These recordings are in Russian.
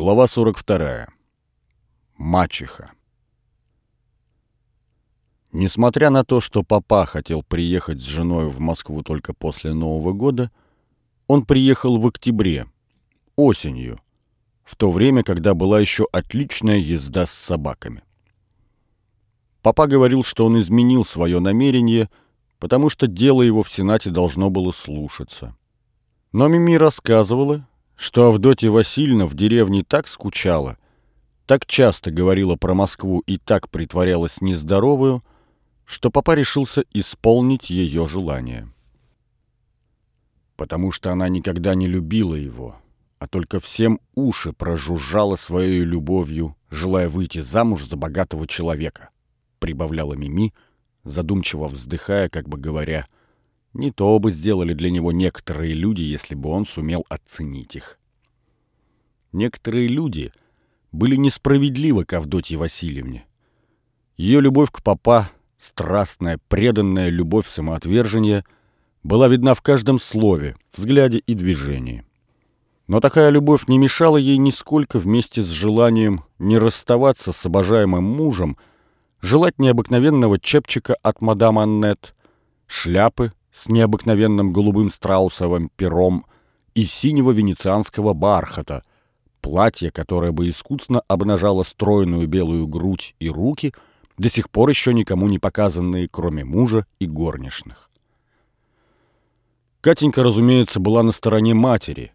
Глава 42. Мачеха. Несмотря на то, что папа хотел приехать с женой в Москву только после Нового года, он приехал в октябре, осенью, в то время, когда была еще отличная езда с собаками. Папа говорил, что он изменил свое намерение, потому что дело его в Сенате должно было слушаться. Но Мими рассказывала, что Авдотья Васильевна в деревне так скучала, так часто говорила про Москву и так притворялась нездоровую, что папа решился исполнить ее желание. Потому что она никогда не любила его, а только всем уши прожужжала своей любовью, желая выйти замуж за богатого человека, прибавляла Мими, задумчиво вздыхая, как бы говоря — не то бы сделали для него некоторые люди, если бы он сумел оценить их. Некоторые люди были несправедливы к Авдотье Васильевне. Ее любовь к папа, страстная, преданная любовь самоотвержения, была видна в каждом слове, взгляде и движении. Но такая любовь не мешала ей нисколько вместе с желанием не расставаться с обожаемым мужем, желать необыкновенного чепчика от мадам Аннет, шляпы, с необыкновенным голубым страусовым пером и синего венецианского бархата, платье, которое бы искусно обнажало стройную белую грудь и руки, до сих пор еще никому не показанные, кроме мужа и горничных. Катенька, разумеется, была на стороне матери.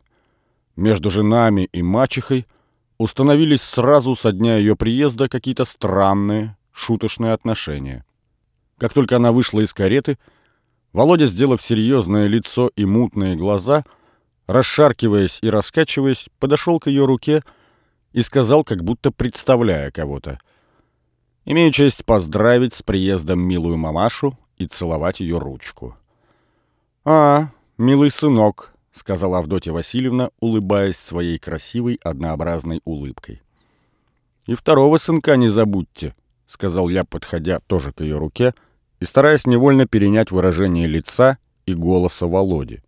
Между женами и мачехой установились сразу со дня ее приезда какие-то странные, шуточные отношения. Как только она вышла из кареты — Володя, сделав серьезное лицо и мутные глаза, расшаркиваясь и раскачиваясь, подошел к ее руке и сказал, как будто представляя кого-то. «Имею честь поздравить с приездом милую мамашу и целовать ее ручку». «А, милый сынок», — сказала Авдотья Васильевна, улыбаясь своей красивой однообразной улыбкой. «И второго сынка не забудьте», — сказал я, подходя тоже к ее руке, — и стараясь невольно перенять выражение лица и голоса Володи.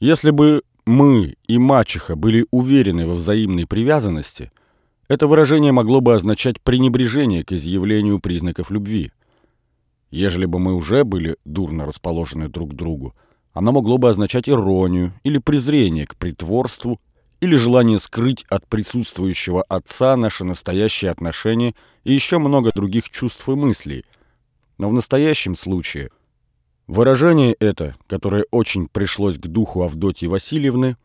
Если бы мы и мачеха были уверены во взаимной привязанности, это выражение могло бы означать пренебрежение к изъявлению признаков любви. Ежели бы мы уже были дурно расположены друг к другу, оно могло бы означать иронию или презрение к притворству или желание скрыть от присутствующего отца наши настоящие отношения и еще много других чувств и мыслей – но в настоящем случае выражение это, которое очень пришлось к духу Авдотьи Васильевны,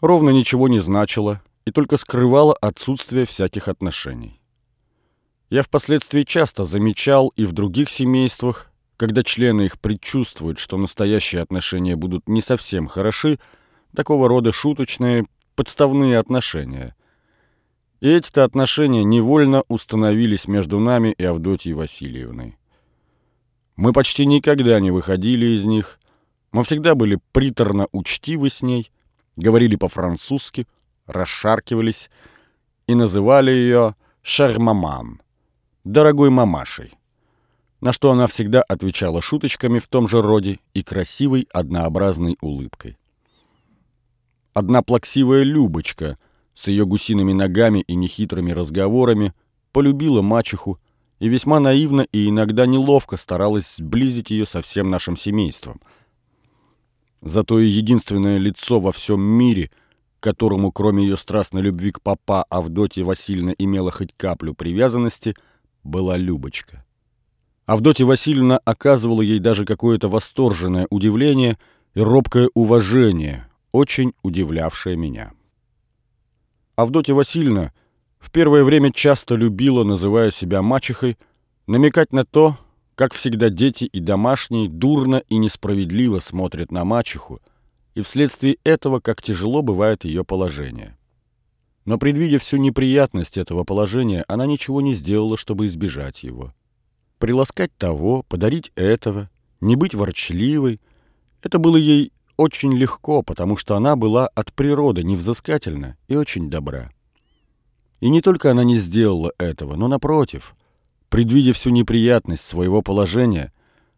ровно ничего не значило и только скрывало отсутствие всяких отношений. Я впоследствии часто замечал и в других семействах, когда члены их предчувствуют, что настоящие отношения будут не совсем хороши, такого рода шуточные, подставные отношения. И эти-то отношения невольно установились между нами и Авдотьей Васильевной. Мы почти никогда не выходили из них. Мы всегда были приторно учтивы с ней, говорили по-французски, расшаркивались и называли ее «шармамам» — «дорогой мамашей», на что она всегда отвечала шуточками в том же роде и красивой однообразной улыбкой. Одна плаксивая Любочка с ее гусиными ногами и нехитрыми разговорами полюбила мачеху, и весьма наивно и иногда неловко старалась сблизить ее со всем нашим семейством. Зато и единственное лицо во всем мире, которому, кроме ее страстной любви к папа, Авдотья Васильевна имела хоть каплю привязанности, была Любочка. Авдотья Васильевна оказывала ей даже какое-то восторженное удивление и робкое уважение, очень удивлявшее меня. Авдотья Васильевна в первое время часто любила, называя себя мачехой, намекать на то, как всегда дети и домашние дурно и несправедливо смотрят на мачеху, и вследствие этого, как тяжело бывает ее положение. Но предвидя всю неприятность этого положения, она ничего не сделала, чтобы избежать его. Приласкать того, подарить этого, не быть ворчливой — это было ей очень легко, потому что она была от природы невзыскательна и очень добра. И не только она не сделала этого, но, напротив, предвидя всю неприятность своего положения,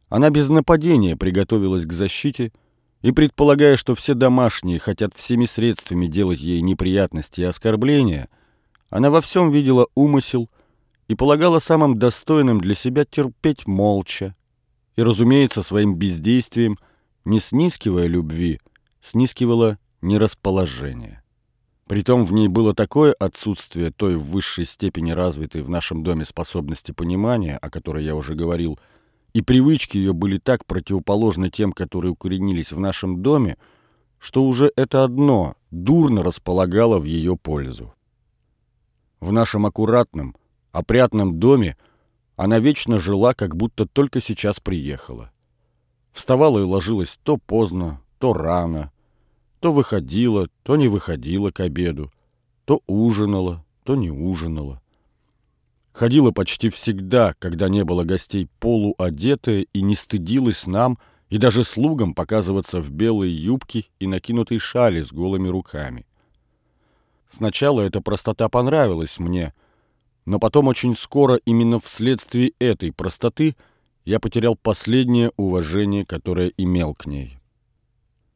она без нападения приготовилась к защите и предполагая, что все домашние хотят всеми средствами делать ей неприятности и оскорбления, она во всем видела умысел и полагала самым достойным для себя терпеть молча и, разумеется, своим бездействием, не снискивая любви, снискивала нерасположение. Притом в ней было такое отсутствие той в высшей степени развитой в нашем доме способности понимания, о которой я уже говорил, и привычки ее были так противоположны тем, которые укоренились в нашем доме, что уже это одно дурно располагало в ее пользу. В нашем аккуратном, опрятном доме она вечно жила, как будто только сейчас приехала. Вставала и ложилась то поздно, то рано, то выходила, то не выходила к обеду, то ужинала, то не ужинала. Ходила почти всегда, когда не было гостей полуодетая и не стыдилась нам и даже слугам показываться в белой юбке и накинутой шали с голыми руками. Сначала эта простота понравилась мне, но потом очень скоро именно вследствие этой простоты я потерял последнее уважение, которое имел к ней.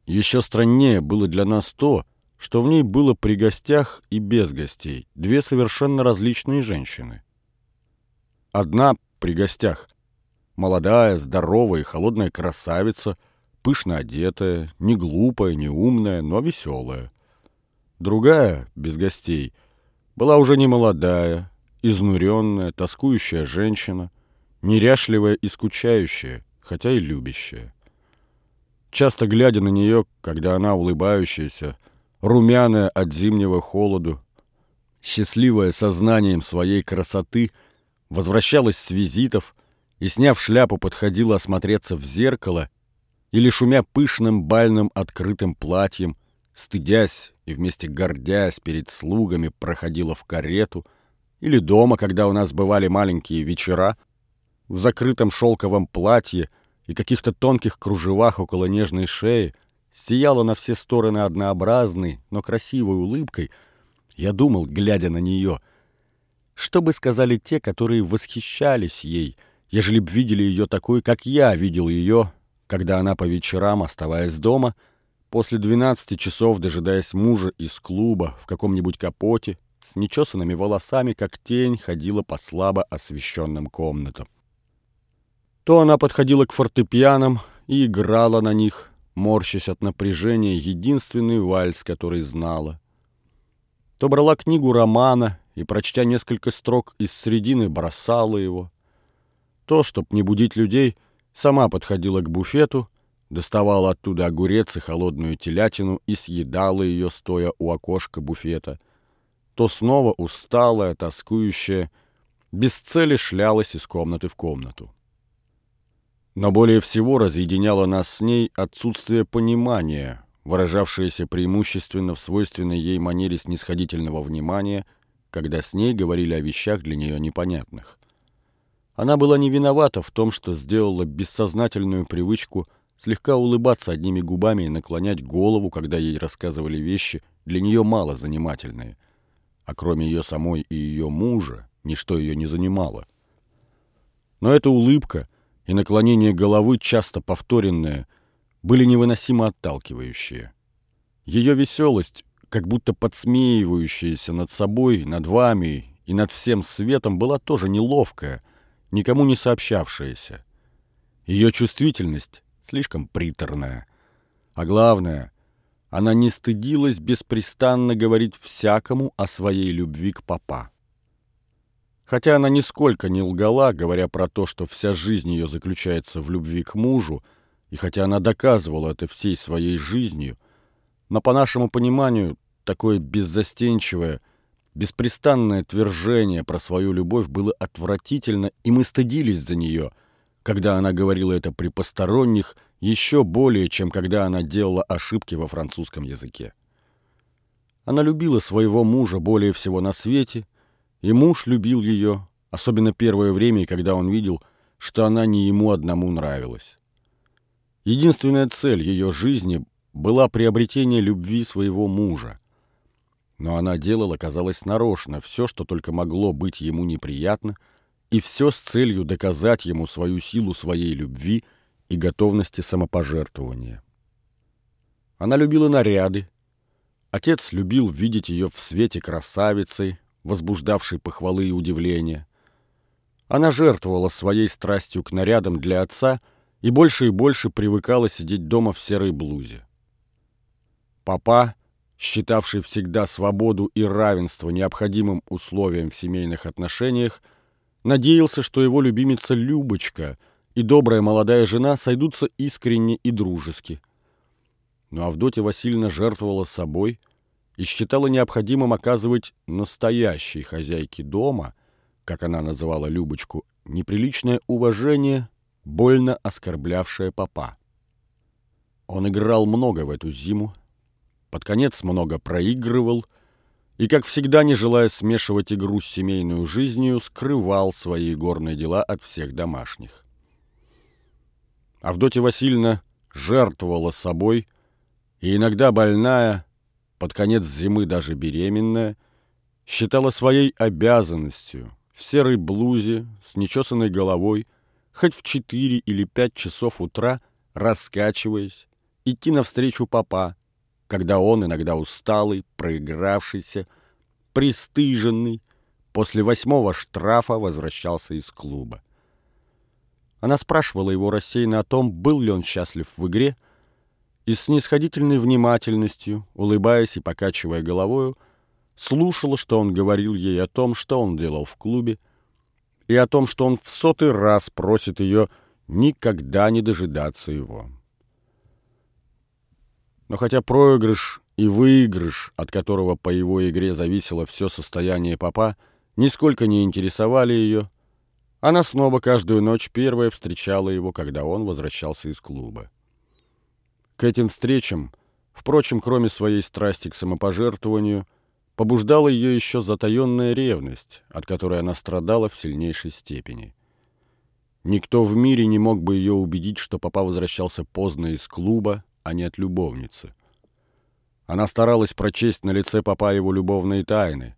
Еще страннее было для нас то, что в ней было при гостях и без гостей две совершенно различные женщины. Одна при гостях. Молодая, здоровая и холодная красавица, пышно одетая, не глупая, не умная, но веселая. Другая, без гостей, была уже не молодая, изнуренная, тоскующая женщина, неряшливая и скучающая, хотя и любящая. Часто глядя на нее, когда она улыбающаяся, румяная от зимнего холоду, счастливая сознанием своей красоты — возвращалась с визитов и, сняв шляпу, подходила осмотреться в зеркало или, шумя пышным бальным открытым платьем, стыдясь и вместе гордясь перед слугами, проходила в карету, или дома, когда у нас бывали маленькие вечера, в закрытом шелковом платье и каких-то тонких кружевах около нежной шеи, сияла на все стороны однообразной, но красивой улыбкой, я думал, глядя на нее — что бы сказали те, которые восхищались ей, ежели б видели ее такой, как я видел ее, когда она по вечерам, оставаясь дома, после 12 часов, дожидаясь мужа из клуба в каком-нибудь капоте, с нечесанными волосами, как тень, ходила по слабо освещенным комнатам. То она подходила к фортепианам и играла на них, морщась от напряжения единственный вальс, который знала. То брала книгу романа и, прочтя несколько строк из середины, бросала его. То, чтоб не будить людей, сама подходила к буфету, доставала оттуда огурец и холодную телятину и съедала ее, стоя у окошка буфета. То снова усталая, тоскующая, без цели шлялась из комнаты в комнату. Но более всего разъединяло нас с ней отсутствие понимания, выражавшееся преимущественно в свойственной ей манере снисходительного внимания – когда с ней говорили о вещах для нее непонятных. Она была не виновата в том, что сделала бессознательную привычку слегка улыбаться одними губами и наклонять голову, когда ей рассказывали вещи, для нее мало занимательные. А кроме ее самой и ее мужа, ничто ее не занимало. Но эта улыбка и наклонение головы, часто повторенные, были невыносимо отталкивающие. Ее веселость как будто подсмеивающаяся над собой, над вами и над всем светом, была тоже неловкая, никому не сообщавшаяся. Ее чувствительность слишком приторная. А главное, она не стыдилась беспрестанно говорить всякому о своей любви к папа. Хотя она нисколько не лгала, говоря про то, что вся жизнь ее заключается в любви к мужу, и хотя она доказывала это всей своей жизнью, но по нашему пониманию такое беззастенчивое, беспрестанное твержение про свою любовь было отвратительно, и мы стыдились за нее, когда она говорила это при посторонних, еще более, чем когда она делала ошибки во французском языке. Она любила своего мужа более всего на свете, и муж любил ее, особенно первое время, когда он видел, что она не ему одному нравилась. Единственная цель ее жизни была приобретение любви своего мужа. Но она делала, казалось, нарочно все, что только могло быть ему неприятно, и все с целью доказать ему свою силу своей любви и готовности самопожертвования. Она любила наряды. Отец любил видеть ее в свете красавицы, возбуждавшей похвалы и удивления. Она жертвовала своей страстью к нарядам для отца и больше и больше привыкала сидеть дома в серой блузе. Папа, считавший всегда свободу и равенство необходимым условием в семейных отношениях, надеялся, что его любимица Любочка и добрая молодая жена сойдутся искренне и дружески. Но Авдотья Васильевна жертвовала собой и считала необходимым оказывать настоящей хозяйке дома, как она называла Любочку, неприличное уважение, больно оскорблявшее папа. Он играл много в эту зиму, под конец много проигрывал и, как всегда, не желая смешивать игру с семейной жизнью, скрывал свои горные дела от всех домашних. Авдотья Васильевна жертвовала собой, и иногда больная, под конец зимы даже беременная, считала своей обязанностью в серой блузе с нечесанной головой хоть в четыре или пять часов утра, раскачиваясь, идти навстречу папа, когда он, иногда усталый, проигравшийся, пристыженный, после восьмого штрафа возвращался из клуба. Она спрашивала его рассеянно о том, был ли он счастлив в игре, и с снисходительной внимательностью, улыбаясь и покачивая головою, слушала, что он говорил ей о том, что он делал в клубе, и о том, что он в сотый раз просит ее никогда не дожидаться его. Но хотя проигрыш и выигрыш, от которого по его игре зависело все состояние папа, нисколько не интересовали ее, она снова каждую ночь первая встречала его, когда он возвращался из клуба. К этим встречам, впрочем, кроме своей страсти к самопожертвованию, побуждала ее еще затаенная ревность, от которой она страдала в сильнейшей степени. Никто в мире не мог бы ее убедить, что папа возвращался поздно из клуба, а не от любовницы. Она старалась прочесть на лице папа его любовные тайны,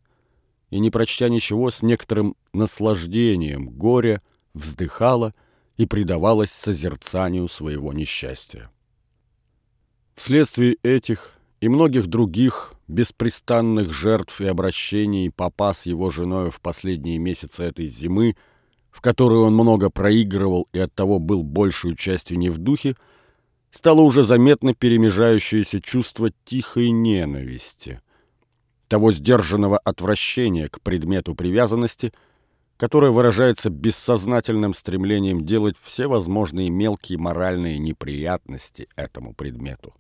и, не прочтя ничего, с некоторым наслаждением горя вздыхала и предавалась созерцанию своего несчастья. Вследствие этих и многих других беспрестанных жертв и обращений папа с его женой в последние месяцы этой зимы, в которую он много проигрывал и оттого был большую частью не в духе, стало уже заметно перемежающееся чувство тихой ненависти, того сдержанного отвращения к предмету привязанности, которое выражается бессознательным стремлением делать все возможные мелкие моральные неприятности этому предмету.